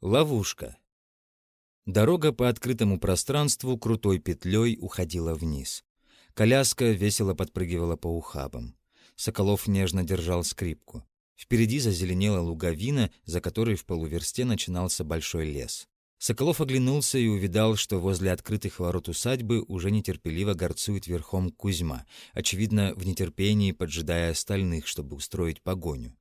Ловушка. Дорога по открытому пространству крутой петлей уходила вниз. Коляска весело подпрыгивала по ухабам. Соколов нежно держал скрипку. Впереди зазеленела луговина, за которой в полуверсте начинался большой лес. Соколов оглянулся и увидал, что возле открытых ворот усадьбы уже нетерпеливо горцует верхом Кузьма, очевидно, в нетерпении поджидая остальных, чтобы устроить погоню.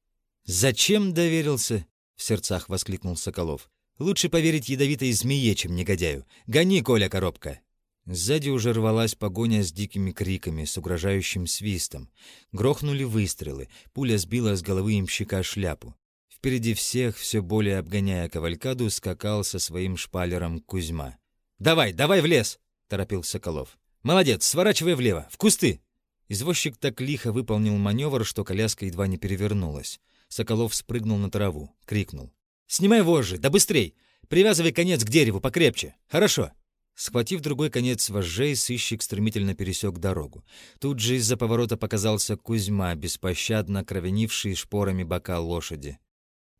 «Зачем доверился?» — в сердцах воскликнул Соколов. «Лучше поверить ядовитой змее, чем негодяю. Гони, Коля, коробка!» Сзади уже рвалась погоня с дикими криками, с угрожающим свистом. Грохнули выстрелы, пуля сбила с головы имщика шляпу. Впереди всех, все более обгоняя кавалькаду, скакал со своим шпалером Кузьма. «Давай, давай в лес!» — торопил Соколов. «Молодец, сворачивай влево, в кусты!» Извозчик так лихо выполнил маневр, что коляска едва не перевернулась. Соколов спрыгнул на траву, крикнул. «Снимай вожжи, да быстрей! Привязывай конец к дереву покрепче! Хорошо!» Схватив другой конец вожжей, сыщик стремительно пересек дорогу. Тут же из-за поворота показался Кузьма, беспощадно кровенивший шпорами бока лошади.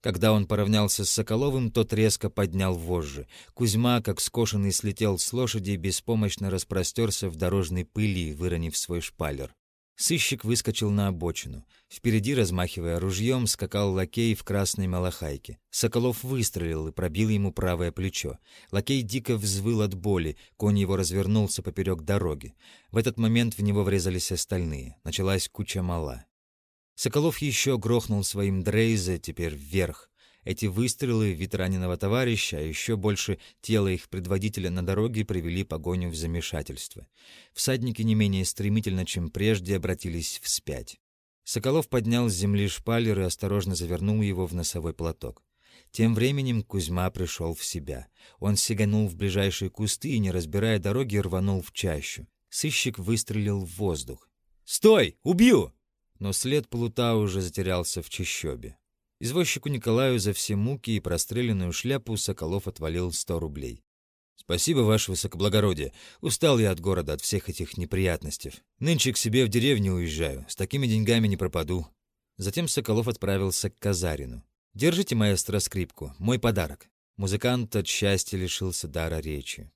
Когда он поравнялся с Соколовым, тот резко поднял вожжи. Кузьма, как скошенный, слетел с лошади и беспомощно распростерся в дорожной пыли, выронив свой шпалер. Сыщик выскочил на обочину. Впереди, размахивая ружьем, скакал лакей в красной малахайке. Соколов выстрелил и пробил ему правое плечо. Лакей дико взвыл от боли, конь его развернулся поперек дороги. В этот момент в него врезались остальные. Началась куча мала. Соколов еще грохнул своим дрейзе, теперь вверх. Эти выстрелы ветераненного товарища, а еще больше тела их предводителя на дороге привели погоню в замешательство. Всадники не менее стремительно, чем прежде, обратились вспять. Соколов поднял с земли шпалер и осторожно завернул его в носовой платок. Тем временем Кузьма пришел в себя. Он сиганул в ближайшие кусты и, не разбирая дороги, рванул в чащу. Сыщик выстрелил в воздух. «Стой! Убью!» Но след плута уже затерялся в чащобе. Извозчику Николаю за все муки и простреленную шляпу Соколов отвалил сто рублей. «Спасибо, ваше высокоблагородие. Устал я от города, от всех этих неприятностей. Нынче к себе в деревню уезжаю. С такими деньгами не пропаду». Затем Соколов отправился к Казарину. «Держите, маэстро, скрипку. Мой подарок». Музыкант от счастья лишился дара речи.